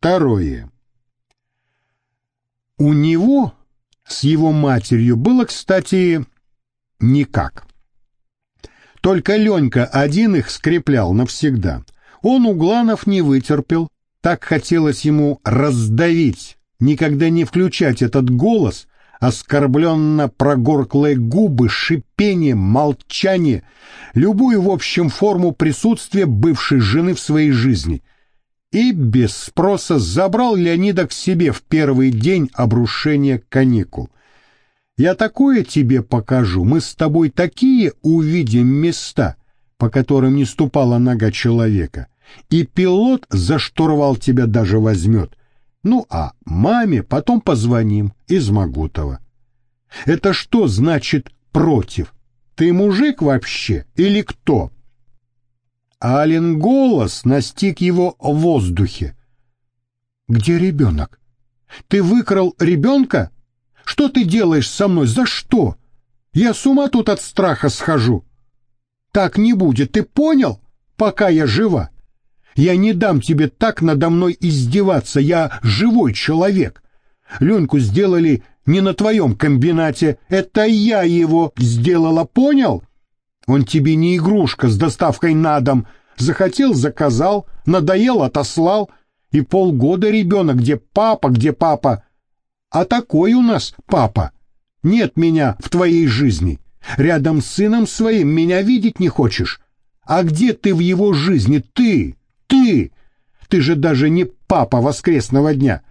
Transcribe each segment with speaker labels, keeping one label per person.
Speaker 1: Второе. У него с его матерью было, кстати, никак. Только Ленька один их скреплял навсегда. Он угланов не вытерпел, так хотелось ему раздавить, никогда не включать этот голос, оскорбленно прогорклые губы, шипение, молчание, любую, в общем, форму присутствия бывшей жены в своей жизни. И без спроса забрал Леонида к себе в первый день обрушения каникул. Я такое тебе покажу, мы с тобой такие увидим места, по которым не ступала нога человека, и пилот за штурвал тебя даже возьмет. Ну а маме потом позвоним из Магутова. Это что значит против? Ты мужик вообще или кто? Ален голос настиг его в воздухе. Где ребенок? Ты выкрал ребенка? Что ты делаешь со мной? За что? Я с ума тут от страха схожу. Так не будет, ты понял? Пока я жива. Я не дам тебе так надо мной издеваться, я живой человек. Леньку сделали не на твоем комбинате, это я его сделала, понял? Он тебе не игрушка с доставкой на дом. Захотел — заказал, надоел — отослал. И полгода ребенок, где папа, где папа. А такой у нас папа. Нет меня в твоей жизни. Рядом с сыном своим меня видеть не хочешь. А где ты в его жизни? Ты, ты. Ты же даже не папа воскресного дня.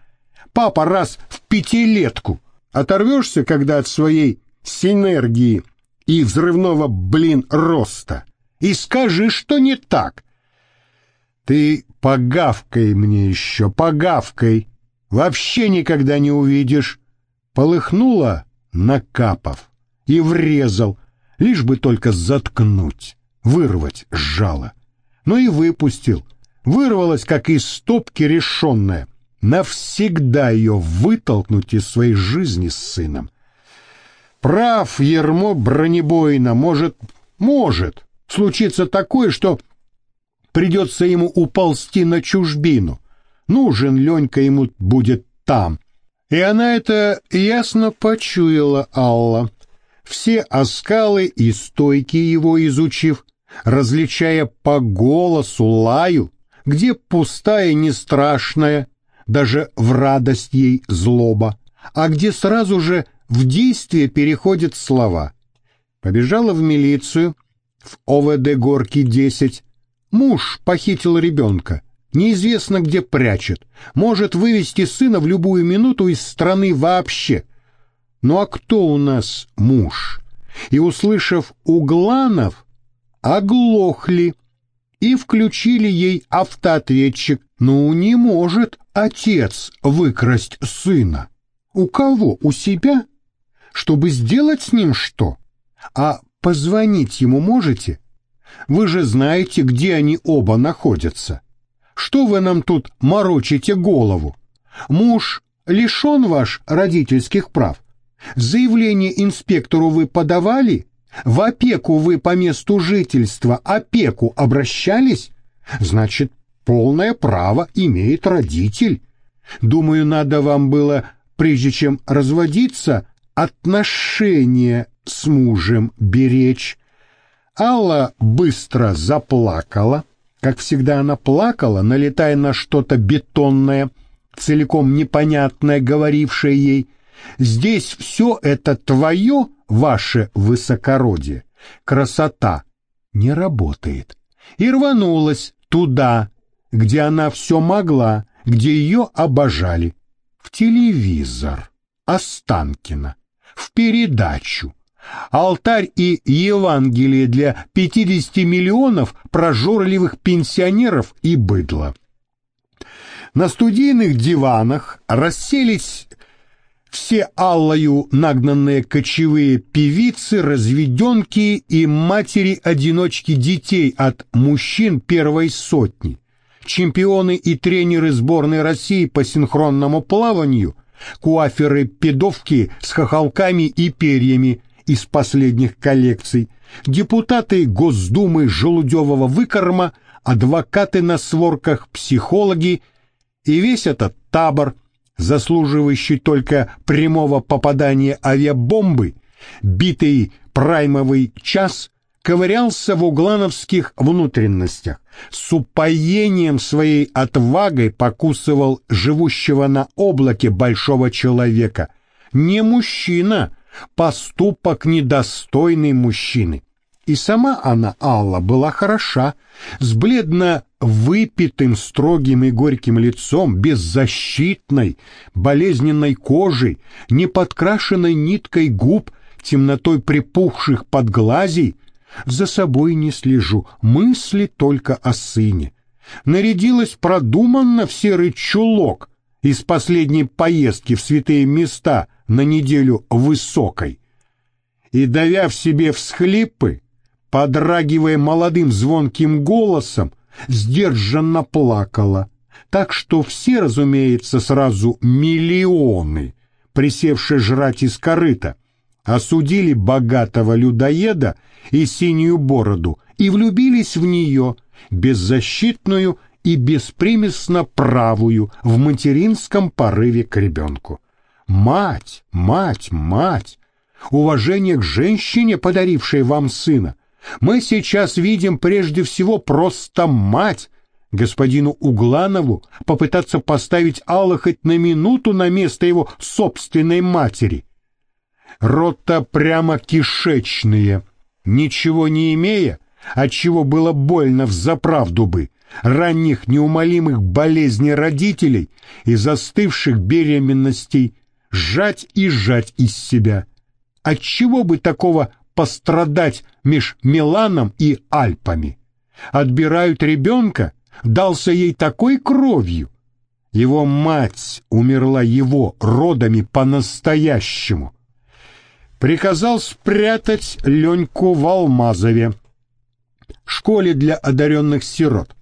Speaker 1: Папа раз в пятилетку. Оторвешься, когда от своей синергии и взрывного, блин, роста. И скажи, что не так. Ты погавкой мне еще, погавкой. Вообще никогда не увидишь. Полыхнула, накапав, и врезал, лишь бы только заткнуть, вырвать жало. Ну и выпустил. Вырвалась, как из стопки решенная. Навсегда ее вытолкнуть из своей жизни с сыном. Прав Ермо бронебойно, может, может случиться такое, что придется ему уползти на чужбину. Нужен Ленька ему будет там. И она это ясно почуяла, Алла. Все оскалы и стойки его изучив, различая по голосу лаю, где пустая не страшная, даже в радость ей злоба, а где сразу же в действие переходят слова. Побежала в милицию, в ОВД Горки 10. Муж похитил ребенка. Неизвестно, где прячет. Может вывести сына в любую минуту из страны вообще. Ну а кто у нас муж? И, услышав «Угланов», оглохли и включили ей автоответчик. Ну, не может отец выкрасть сына. У кого? У себя? Чтобы сделать с ним что? А позвонить ему можете? Вы же знаете, где они оба находятся. Что вы нам тут морочите голову? Муж лишен ваш родительских прав. Заявление инспектору вы подавали? В опеку вы по месту жительства опеку обращались? Значит, полное право имеет родитель. Думаю, надо вам было, прежде чем разводиться, отношения с мужем беречь. Алла быстро заплакала. Как всегда она плакала, налетая на что-то бетонное, целиком непонятное, говорившее ей «Здесь все это твое, ваше высокородие, красота не работает». И рванулась туда, где она все могла, где ее обожали, в телевизор, Останкино, в передачу, алтарь и Евангелие для 50 миллионов прожорливых пенсионеров и быдла. На студийных диванах расселись все Аллою нагнанные кочевые певицы, разведенки и матери-одиночки детей от мужчин первой сотни, чемпионы и тренеры сборной России по синхронному плаванию, куаферы-педовки с хохолками и перьями из последних коллекций, депутаты Госдумы желудевого выкорма, адвокаты на сворках, психологи. И весь этот табор, заслуживающий только прямого попадания авиабомбы, битый праймовый час, ковырялся в углановских внутренностях, с упоением своей отвагой покусывал живущего на облаке большого человека. Не мужчина, поступок недостойный мужчины. И сама она, Алла, была хороша, с бледно выпитым, строгим и горьким лицом, беззащитной, болезненной кожей, неподкрашенной ниткой губ, темнотой припухших под глазей, за собой не слежу, мысли только о сыне. Нарядилась продуманно в серый чулок из последней поездки в святые места на неделю высокой. И, давя в себе всхлипы, подрагивая молодым звонким голосом, сдержанно плакала, так что все, разумеется, сразу миллионы, присевшие жрать из корыта, осудили богатого людоеда и синюю бороду и влюбились в нее, беззащитную и беспримесно правую, в материнском порыве к ребенку. Мать, мать, мать! Уважение к женщине, подарившей вам сына. Мы сейчас видим прежде всего просто мать, господину Угланову попытаться поставить Алла хоть на минуту на место его собственной матери. Рота прямо кишечные, ничего не имея, отчего было больно в заправду бы, ранних неумолимых болезней родителей и застывших беременностей, сжать и сжать из себя. Отчего бы такого пострадать меж Миланом и Альпами? Отбирают ребенка, дался ей такой кровью. Его мать умерла его родами по-настоящему приказал спрятать Леньку в Алмазове, школе для одаренных сирот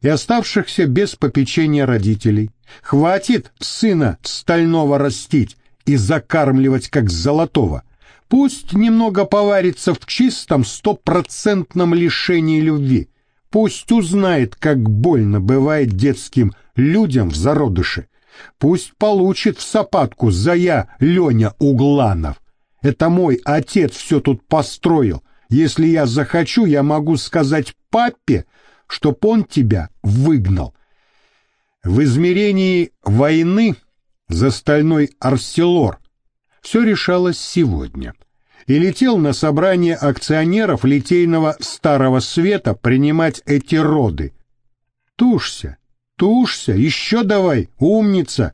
Speaker 1: и оставшихся без попечения родителей. Хватит сына стального растить и закармливать как золотого. Пусть немного поварится в чистом стопроцентном лишении любви. Пусть узнает, как больно бывает детским людям в зародыше. Пусть получит в сапатку за я Леня Угланов. Это мой отец все тут построил. Если я захочу, я могу сказать папе, чтоб он тебя выгнал. В измерении войны за стальной арселор все решалось сегодня. И летел на собрание акционеров литейного Старого Света принимать эти роды. Тушься, тушься, еще давай, умница.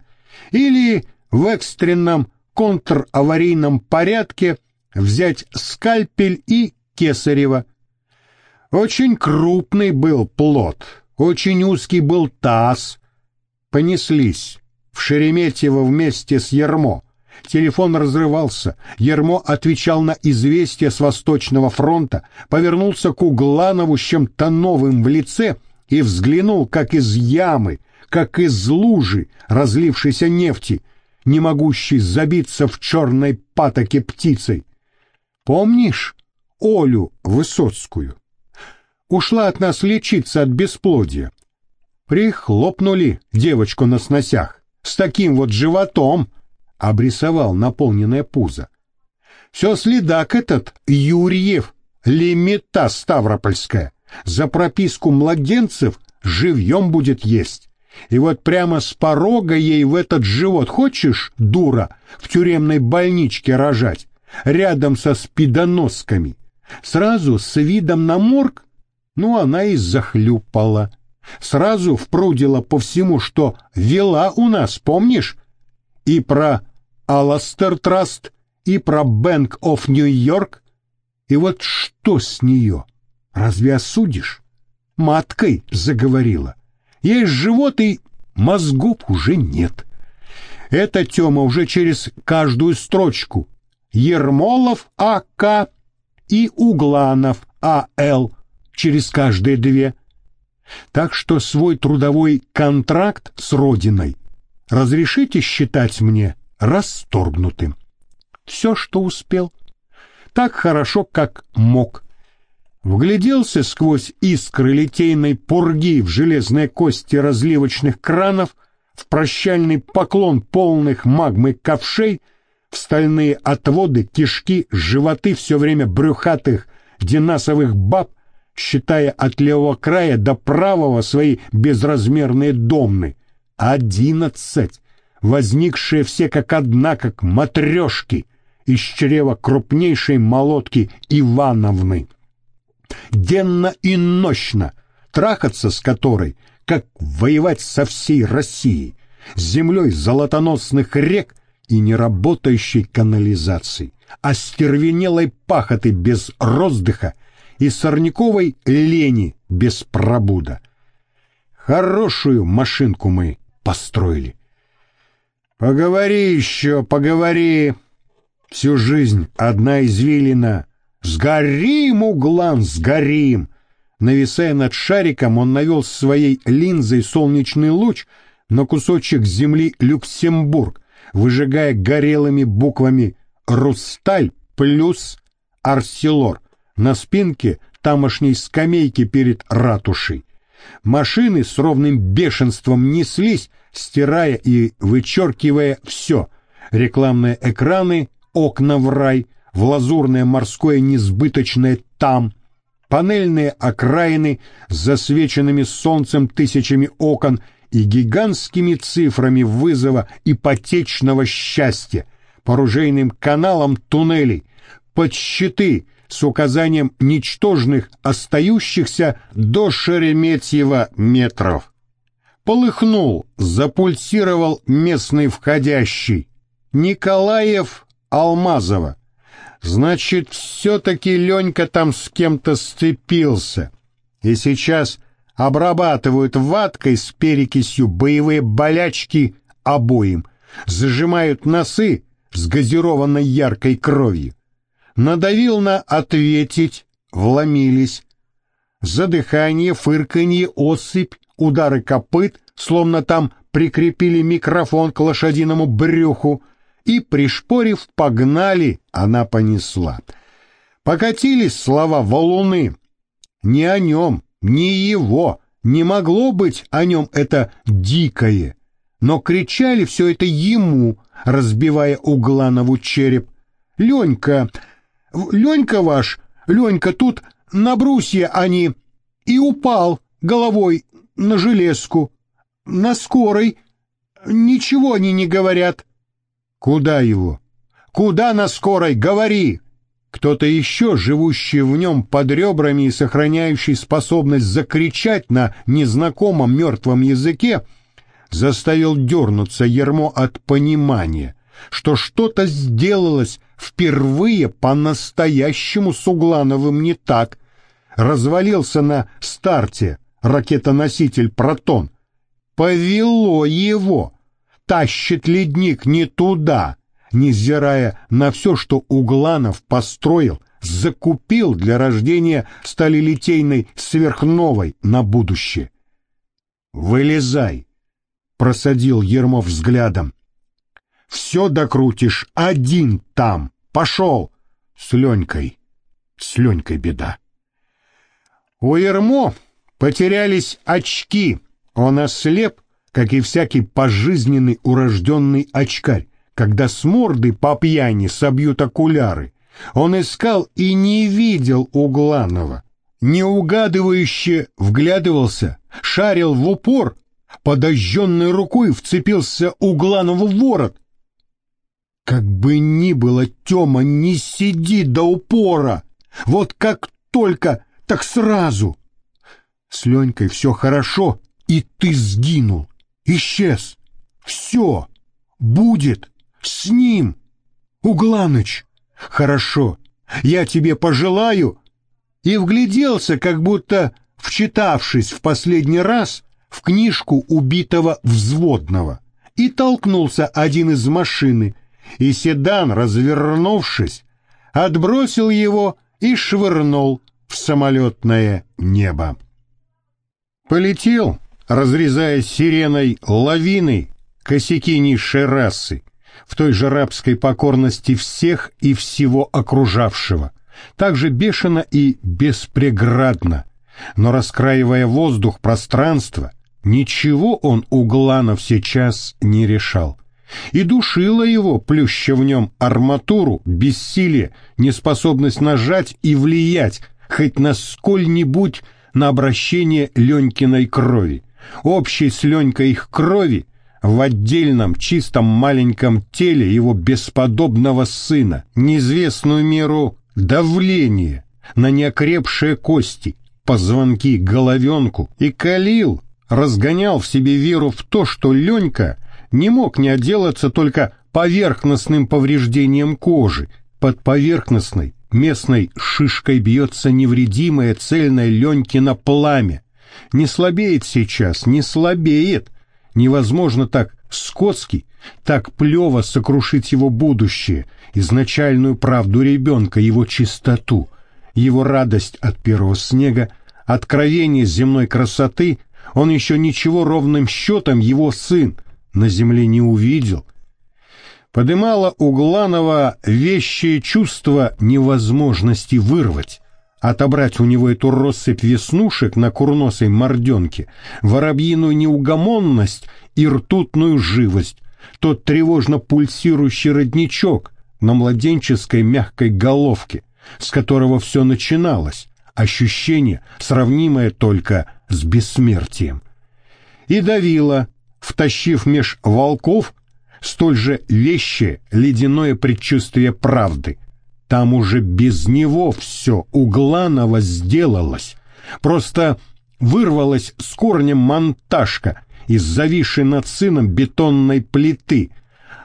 Speaker 1: Или в экстренном контраварийном порядке взять скальпель и кесарево. Очень крупный был плод, очень узкий был таз. Понеслись в Шереметьево вместе с Ермо. Телефон разрывался. Ермо отвечал на известие с Восточного фронта, повернулся к Угланову с чем-то новым в лице и взглянул, как из ямы, как из лужи разлившейся нефти — не могущий забиться в черной патоке птицей. Помнишь Олю Высоцкую? Ушла от нас лечиться от бесплодия. Прихлопнули девочку на сносях с таким вот животом, обрисовал наполненное пузо. Все следак этот Юрьев, лимита Ставропольская, за прописку младенцев живьем будет есть. И вот прямо с порога ей в этот живот хочешь, дура, в тюремной больничке рожать, рядом со спидоносками. Сразу с видом на морг, ну она и захлюпала. Сразу впрудила по всему, что вела у нас, помнишь? И про Аластер Траст, и про Бэнк оф Нью-Йорк. И вот что с нее? Разве осудишь? Маткой заговорила. — есть живот и мозгов уже нет. Это Тёма уже через каждую строчку. Ермолов А.К. и Угланов А.Л. через каждые две. Так что свой трудовой контракт с Родиной разрешите считать мне расторгнутым. Все, что успел, так хорошо, как мог вгляделся сквозь искры литейной пурги в железные кости разливочных кранов, в прощальный поклон полных магмы ковшей, в стальные отводы, кишки, животы все время брюхатых динасовых баб, считая от левого края до правого свои безразмерные домны. Одиннадцать, возникшие все как одна, как матрешки, из чрева крупнейшей молотки Ивановны. Денно и нощно, трахаться с которой, как воевать со всей Россией, с землей золотоносных рек и неработающей канализацией, остервенелой пахоты без роздыха и сорняковой лени без пробуда. Хорошую машинку мы построили. Поговори еще, поговори. Всю жизнь одна извилина. Сгорим, углан, сгорим. Нависая над шариком, он навел своей линзой солнечный луч на кусочек земли Люксембург, выжигая горелыми буквами «Русталь» плюс «Арселор» на спинке тамошней скамейки перед ратушей. Машины с ровным бешенством неслись, стирая и вычеркивая все — рекламные экраны, окна в рай, в лазурное морское несбыточное там, панельные окраины с засвеченными солнцем тысячами окон и гигантскими цифрами вызова ипотечного счастья, по оружейным каналам туннелей, под щиты с указанием ничтожных остающихся до Шереметьева метров. Полыхнул, запульсировал местный входящий. Николаев Алмазова. Значит, все-таки Ленька там с кем-то сцепился. И сейчас обрабатывают ваткой с перекисью боевые болячки обоим, зажимают носы с газированной яркой кровью. Надавил на «ответить», вломились. Задыхание, фырканье, осыпь, удары копыт, словно там прикрепили микрофон к лошадиному брюху, и, пришпорив, погнали, она понесла. Покатились слова валуны. Не о нем, не его, не могло быть о нем это дикое. Но кричали все это ему, разбивая Угланову череп. «Ленька, Ленька ваш, Ленька, тут на брусье они...» И упал головой на железку. На скорой. Ничего они не говорят. Куда его? Куда на скорой? Говори! Кто-то еще, живущий в нем под ребрами и сохраняющий способность закричать на незнакомом мертвом языке, заставил дернуться ермо от понимания, что что-то сделалось впервые по-настоящему с Углановым не так. Развалился на старте ракетоноситель «Протон». Повело его тащит ледник не туда, невзирая на все, что Угланов построил, закупил для рождения сталелитейной сверхновой на будущее. «Вылезай!» — просадил Ермов взглядом. «Все докрутишь один там. Пошел!» С Ленькой. С Ленькой беда. У Ермо потерялись очки. Он ослеп как и всякий пожизненный урожденный очкарь, когда с морды по пьяни собьют окуляры. Он искал и не видел Угланова, неугадывающе вглядывался, шарил в упор, подожженной рукой вцепился Угланову в ворот. Как бы ни было, Тёма, не сиди до упора, вот как только, так сразу. С Ленькой все хорошо, и ты сгинул исчез. Все будет с ним. Угланыч, хорошо, я тебе пожелаю. И вгляделся, как будто вчитавшись в последний раз в книжку убитого взводного. И толкнулся один из машины, и седан, развернувшись, отбросил его и швырнул в самолетное небо. Полетел разрезая сиреной лавины косяки низшей расы, в той же рабской покорности всех и всего окружавшего, так же бешено и беспреградно, но раскраивая воздух пространства, Ничего он у Гланов сейчас не решал. И душила его, плюща в нем арматуру, бессилие, неспособность нажать и влиять, хоть на сколь-нибудь на обращение Ленькиной крови. Общей с Ленькой их крови в отдельном чистом маленьком теле его бесподобного сына, неизвестную меру давления на неокрепшие кости, позвонки, головенку, и калил, разгонял в себе веру в то, что Ленька не мог не отделаться только поверхностным повреждением кожи. Под поверхностной местной шишкой бьется невредимое цельное Ленькино пламя. Не слабеет сейчас, не слабеет. Невозможно так скотски, так плево сокрушить его будущее, изначальную правду ребенка, его чистоту, его радость от первого снега, откровение земной красоты, он еще ничего ровным счетом его сын на земле не увидел. Подымало у Гланова вещие чувства невозможности вырвать, отобрать у него эту россыпь веснушек на курносой морденке, воробьиную неугомонность и ртутную живость, тот тревожно пульсирующий родничок на младенческой мягкой головке, с которого все начиналось, ощущение, сравнимое только с бессмертием. И давила, втащив меж волков столь же вещее ледяное предчувствие правды. Там уже без него все угланово сделалось. Просто вырвалась с корнем монтажка из зависшей над сыном бетонной плиты,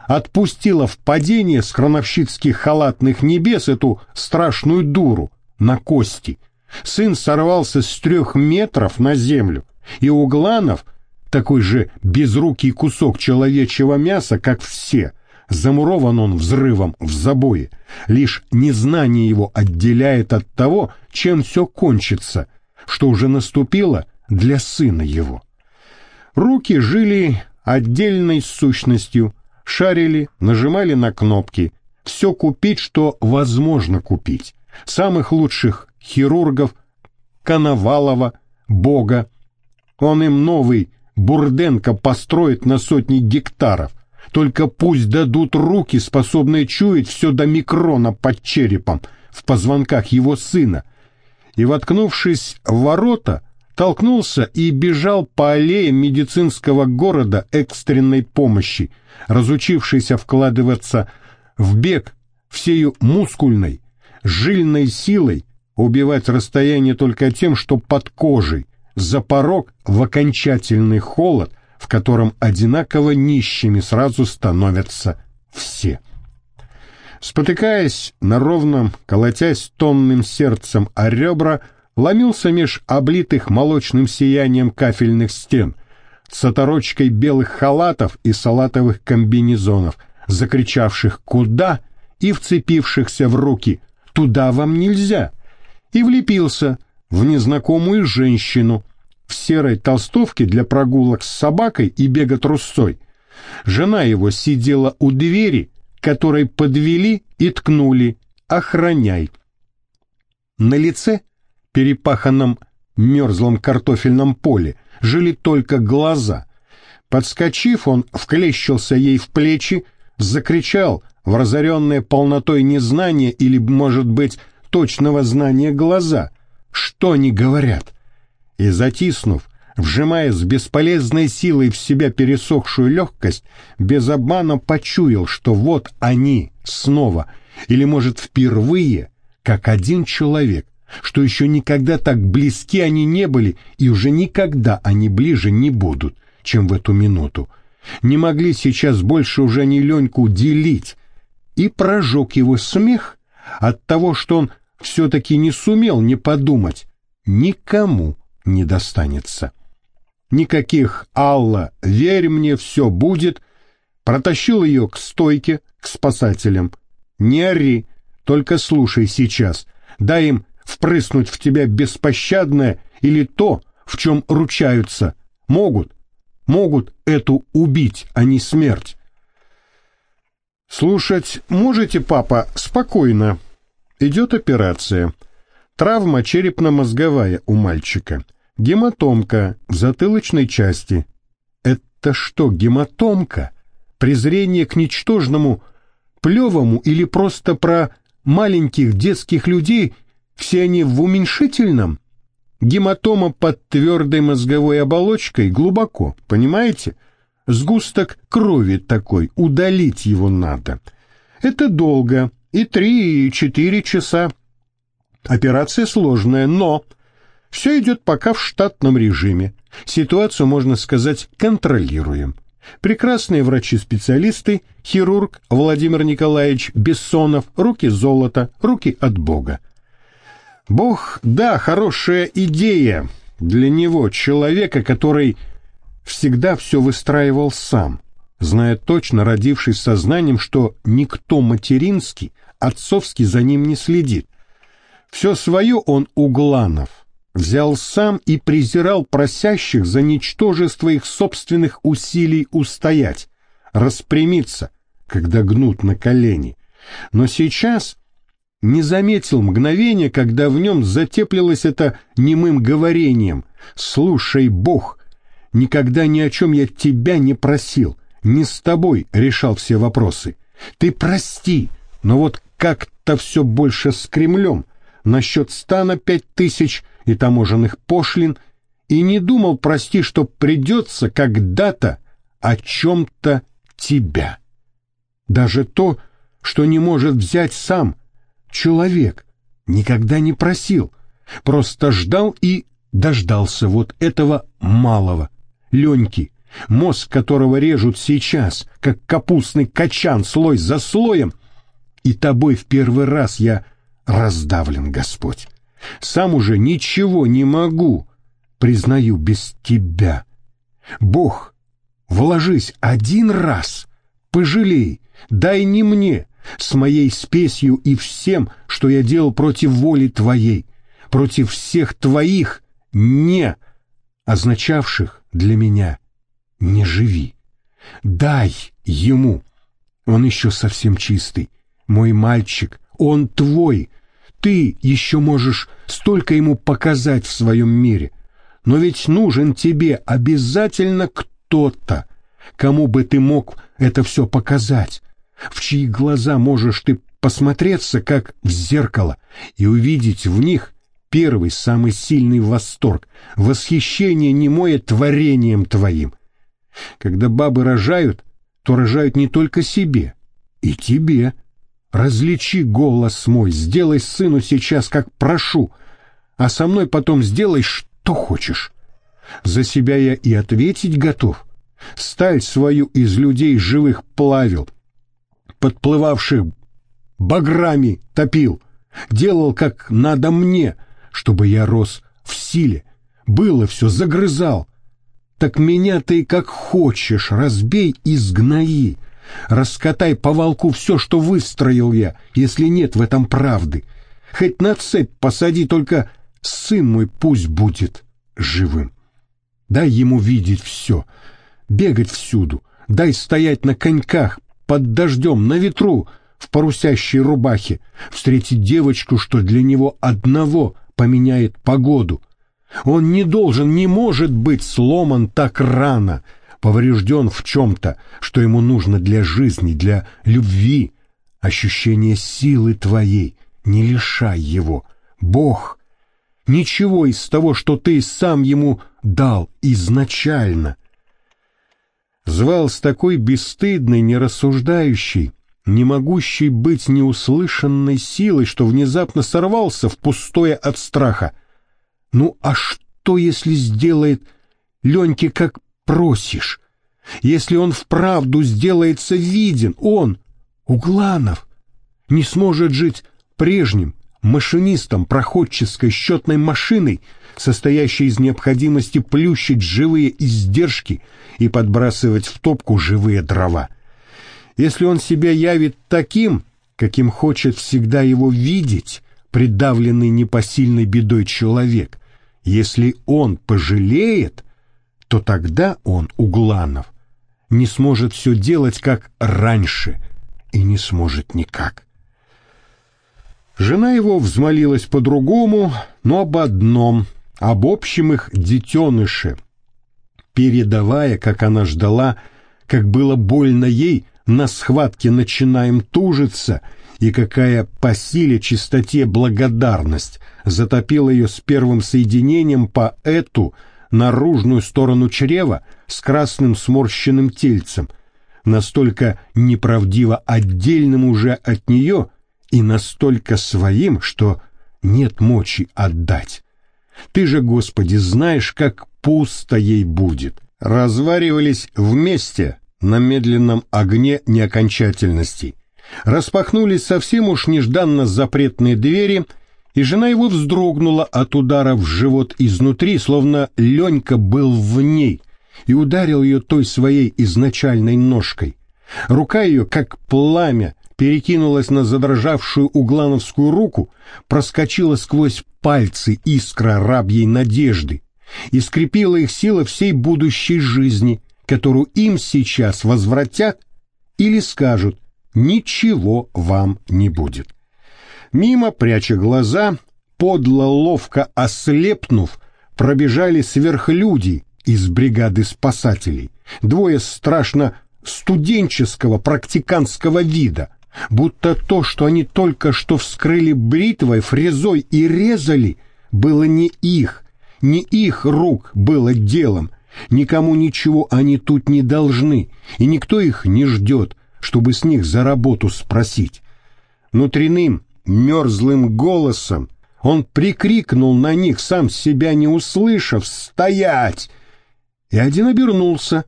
Speaker 1: отпустила в падение с хроновщицких халатных небес эту страшную дуру на кости — Сын сорвался с трех метров на землю, и Угланов, такой же безрукий кусок человечьего мяса, как все, замурован он взрывом в забое. Лишь незнание его отделяет от того, чем все кончится, что уже наступило для сына его. Руки жили отдельной сущностью, шарили, нажимали на кнопки, все купить, что возможно купить. Самых лучших хирургов, Коновалова, Бога. Он им новый Бурденко построит на сотни гектаров. Только пусть дадут руки, способные чуять все до микрона под черепом, в позвонках его сына. И, воткнувшись в ворота, толкнулся и бежал по аллее медицинского города экстренной помощи, разучившийся вкладываться в бег всею мускульной, жильной силой, убивать расстояние только тем, что под кожей, за порог в окончательный холод, в котором одинаково нищими сразу становятся все. Спотыкаясь на ровном, колотясь тонным сердцем о ребра, ломился меж облитых молочным сиянием кафельных стен, с оторочкой белых халатов и салатовых комбинезонов, закричавших «Куда?» и вцепившихся в руки «Туда вам нельзя!» и влепился в незнакомую женщину в серой толстовке для прогулок с собакой и бега трусцой. Жена его сидела у двери, которой подвели и ткнули «Охраняй». На лице, перепаханном мерзлом картофельном поле, жили только глаза. Подскочив, он вклещился ей в плечи, закричал в разоренное полнотой незнания или, может быть, точного знания глаза, что они говорят. И затиснув, вжимая с бесполезной силой в себя пересохшую легкость, без обмана почуял, что вот они снова, или, может, впервые, как один человек, что еще никогда так близки они не были, и уже никогда они ближе не будут, чем в эту минуту. Не могли сейчас больше уже ни Леньку делить. И прожег его смех от того, что он все-таки не сумел не подумать, никому не достанется. Никаких «Алла, верь мне, все будет», протащил ее к стойке, к спасателям. Не ори, только слушай сейчас, дай им впрыснуть в тебя беспощадное или то, в чем ручаются. Могут, могут эту убить, а не смерть. «Слушать можете, папа, спокойно?» Идет операция. Травма черепно-мозговая у мальчика. Гематомка в затылочной части. Это что, гематомка? Презрение к ничтожному, плевому или просто про маленьких детских людей, все они в уменьшительном? Гематома под твердой мозговой оболочкой глубоко, понимаете? Сгусток крови такой, удалить его надо. Это долго, и три, и четыре часа. Операция сложная, но все идет пока в штатном режиме. Ситуацию, можно сказать, контролируем. Прекрасные врачи-специалисты, хирург Владимир Николаевич Бессонов, руки золота, руки от Бога. Бог, да, хорошая идея для него, человека, который всегда все выстраивал сам, зная точно, родившись сознанием, что никто материнский, отцовский за ним не следит. Все свое он Угланов взял сам и презирал просящих за ничтожество их собственных усилий устоять, распрямиться, когда гнут на колени. Но сейчас не заметил мгновения, когда в нем затеплилось это немым говорением «Слушай, Бог, никогда ни о чем я тебя не просил, не с тобой решал все вопросы. Ты прости, но вот как-то все больше с Кремлем, насчет стана пять тысяч и таможенных пошлин, и не думал, прости, что придется когда-то о чем-то тебя. Даже то, что не может взять сам, человек, никогда не просил, просто ждал и дождался вот этого малого, Леньки, мозг которого режут сейчас, как капустный качан слой за слоем, и тобой в первый раз я раздавлен, Господь. Сам уже ничего не могу, признаю, без тебя. Бог, вложись один раз, пожалей, дай не мне, с моей спесью и всем, что я делал против воли твоей, против всех твоих «не», означавших для меня «не живи». Дай ему, он еще совсем чистый, мой мальчик, он твой, ты еще можешь столько ему показать в своем мире. Но ведь нужен тебе обязательно кто-то, кому бы ты мог это все показать, в чьи глаза можешь ты посмотреться, как в зеркало, и увидеть в них первый самый сильный восторг, восхищение немое творением твоим. Когда бабы рожают, то рожают не только себе, и тебе. Различи голос мой, сделай сыну сейчас, как прошу, а со мной потом сделай, что хочешь. За себя я и ответить готов. Сталь свою из людей живых плавил, подплывавших баграми топил, делал, как надо мне, чтобы я рос в силе, было все, загрызал. Так меня ты как хочешь, разбей и сгнои, Раскатай по волку все, что выстроил я, если нет в этом правды. Хоть на цепь посади, только сын мой пусть будет живым. Дай ему видеть все, бегать всюду, дай стоять на коньках, под дождем, на ветру, в парусящей рубахе, встретить девочку, что для него одного поменяет погоду. Он не должен, не может быть сломан так рано — поврежден в чем-то, что ему нужно для жизни, для любви, ощущение силы твоей, не лишай его. Бог, ничего из того, что ты сам ему дал изначально. Звал с такой бесстыдной, нерассуждающей, не могущей быть неуслышанной силой, что внезапно сорвался в пустое от страха. Ну а что, если сделает Леньке как просишь. Если он вправду сделается виден, он, Угланов, не сможет жить прежним машинистом проходческой счетной машиной, состоящей из необходимости плющить живые издержки и подбрасывать в топку живые дрова. Если он себя явит таким, каким хочет всегда его видеть, придавленный непосильной бедой человек, если он пожалеет — то тогда он, Угланов, не сможет все делать, как раньше, и не сможет никак. Жена его взмолилась по-другому, но об одном, об общем их детеныше, передавая, как она ждала, как было больно ей, на схватке начинаем тужиться, и какая по силе чистоте благодарность затопила ее с первым соединением по эту наружную сторону чрева с красным сморщенным тельцем, настолько неправдиво отдельным уже от нее и настолько своим, что нет мочи отдать. Ты же, Господи, знаешь, как пусто ей будет. Разваривались вместе на медленном огне неокончательностей. Распахнулись совсем уж нежданно запретные двери, и жена его вздрогнула от удара в живот изнутри, словно Ленька был в ней, и ударил ее той своей изначальной ножкой. Рука ее, как пламя, перекинулась на задрожавшую углановскую руку, проскочила сквозь пальцы искра рабьей надежды и скрепила их сила всей будущей жизни, которую им сейчас возвратят или скажут «ничего вам не будет». Мимо, пряча глаза, подло ловко ослепнув, пробежали сверхлюди из бригады спасателей, двое страшно студенческого практиканского вида, будто то, что они только что вскрыли бритвой, фрезой и резали, было не их, не их рук было делом, никому ничего они тут не должны, и никто их не ждет, чтобы с них за работу спросить. Внутренним, мерзлым голосом он прикрикнул на них, сам себя не услышав, «Стоять!» И один обернулся,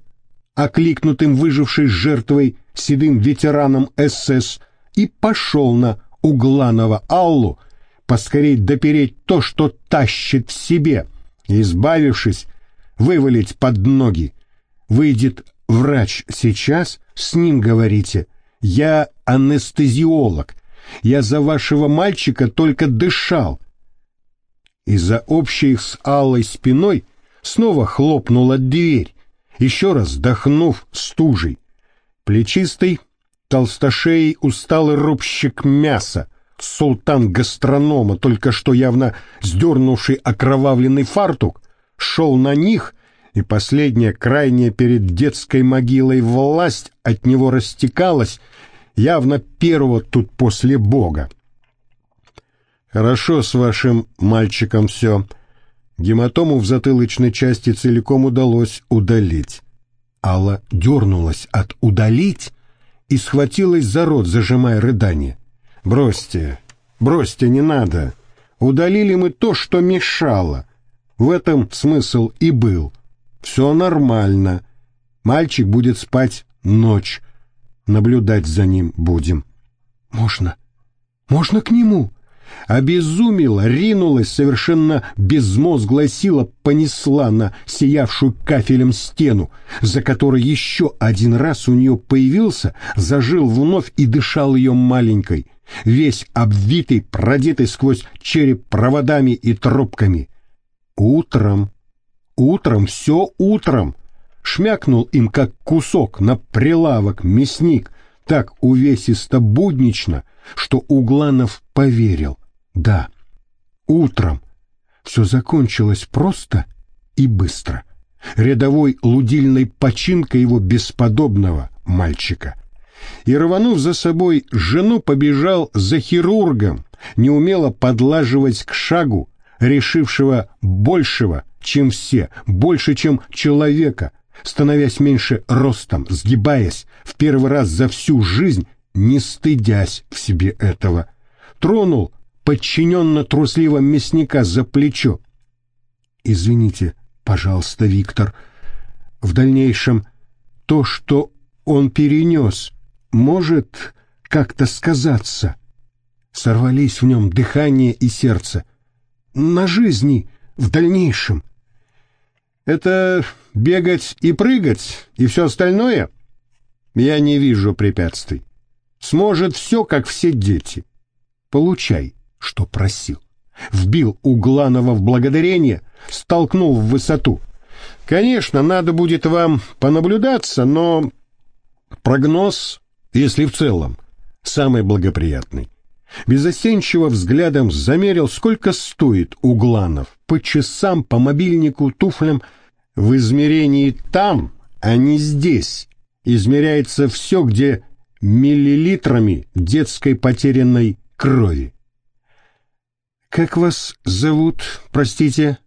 Speaker 1: окликнутым выжившей жертвой седым ветераном СС, и пошел на Угланова Аллу поскорей допереть то, что тащит в себе, избавившись, вывалить под ноги. Выйдет врач сейчас, с ним говорите. Я анестезиолог. Я за вашего мальчика только дышал. Из-за общей с Аллой спиной снова хлопнула дверь, еще раз вдохнув стужей. Плечистый, толстошеей усталый рубщик мяса, султан гастронома, только что явно сдернувший окровавленный фартук, шел на них, и последняя, крайняя перед детской могилой власть от него растекалась, явно первого тут после Бога. «Хорошо с вашим мальчиком все», Гематому в затылочной части целиком удалось удалить. Алла дернулась от «удалить» и схватилась за рот, зажимая рыдание. «Бросьте, бросьте, не надо. Удалили мы то, что мешало. В этом смысл и был. Все нормально. Мальчик будет спать ночь. Наблюдать за ним будем». «Можно? Можно к нему?» Обезумела, ринулась, совершенно безмозглая сила понесла на сиявшую кафелем стену, за которой еще один раз у нее появился, зажил вновь и дышал ее маленькой, весь обвитый, продетый сквозь череп проводами и трубками. Утром, утром, все утром, шмякнул им как кусок на прилавок мясник, так увесисто-буднично, что Угланов поверил. Да, утром все закончилось просто и быстро. Рядовой лудильной починкой его бесподобного мальчика. И, рванув за собой, жену побежал за хирургом, неумело подлаживать к шагу, решившего большего, чем все, больше, чем человека, становясь меньше ростом, сгибаясь, в первый раз за всю жизнь, не стыдясь в себе этого. Тронул подчиненно трусливо мясника за плечо. «Извините, пожалуйста, Виктор, в дальнейшем то, что он перенес, может как-то сказаться?» Сорвались в нем дыхание и сердце. «На жизни в дальнейшем». «Это бегать и прыгать, и все остальное?» «Я не вижу препятствий. Сможет все, как все дети. Получай» что просил. Вбил Угланова в благодарение, столкнул в высоту. Конечно, надо будет вам понаблюдаться, но прогноз, если в целом, самый благоприятный. Безостенчиво взглядом замерил, сколько стоит Угланов. По часам, по мобильнику, туфлям. В измерении там, а не здесь. Измеряется все, где миллилитрами детской потерянной крови. «Как вас зовут, простите?»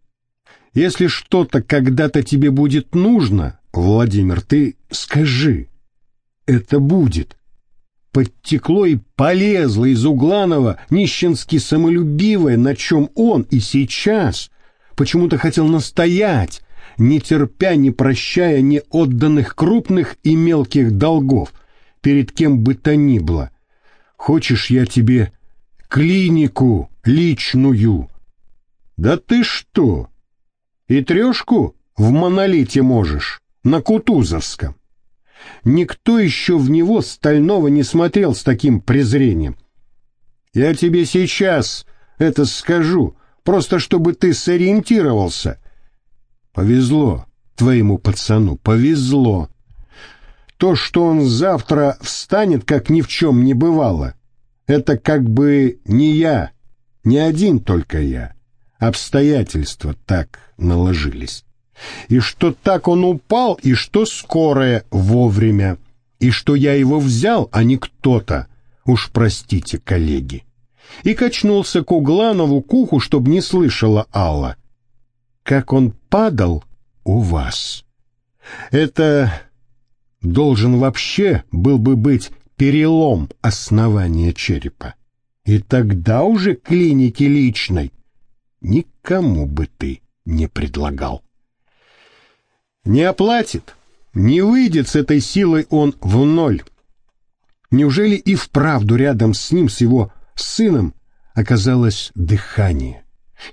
Speaker 1: «Если что-то когда-то тебе будет нужно, Владимир, ты скажи. Это будет» подтекло и полезло из Угланова, нищенски самолюбивое, на чем он и сейчас почему-то хотел настоять, не терпя, не прощая не отданных крупных и мелких долгов перед кем бы то ни было. Хочешь, я тебе клинику личную? Да ты что? И трешку в монолите можешь, на Кутузовском. Никто еще в него стального не смотрел с таким презрением. Я тебе сейчас это скажу, просто чтобы ты сориентировался. Повезло твоему пацану, повезло. То, что он завтра встанет, как ни в чем не бывало, это как бы не я, не один только я. Обстоятельства так наложились и что так он упал, и что скорое вовремя, и что я его взял, а не кто-то. Уж простите, коллеги. И качнулся к Угланову к уху, чтоб не слышала Алла. Как он падал у вас. Это должен вообще был бы быть перелом основания черепа. И тогда уже клиники личной никому бы ты не предлагал. Не оплатит, не выйдет с этой силой он в ноль. Неужели и вправду рядом с ним, с его сыном, оказалось дыхание?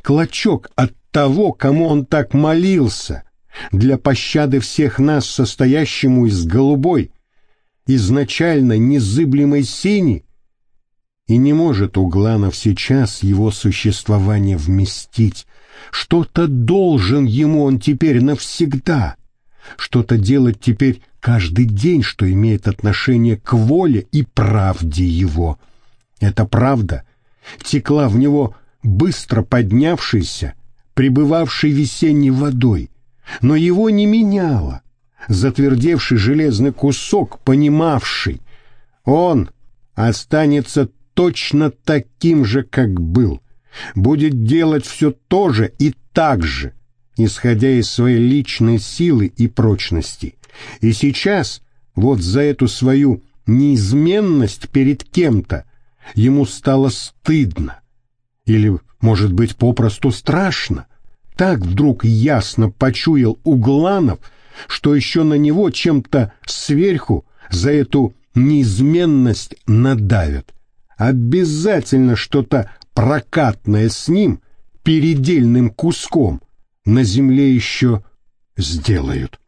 Speaker 1: Клочок от того, кому он так молился, для пощады всех нас, состоящему из голубой, изначально незыблемой сини, и не может Угланов сейчас его существование вместить. Что-то должен ему он теперь навсегда что-то делать теперь каждый день, что имеет отношение к воле и правде его. Эта правда текла в него быстро поднявшейся, пребывавшей весенней водой, но его не меняла, затвердевший железный кусок, понимавший, он останется точно таким же, как был, будет делать все то же и так же, исходя из своей личной силы и прочности. И сейчас, вот за эту свою неизменность перед кем-то, ему стало стыдно. Или, может быть, попросту страшно. Так вдруг ясно почуял Угланов, что еще на него чем-то сверху за эту неизменность надавят. Обязательно что-то прокатное с ним, передельным куском, на земле еще сделают.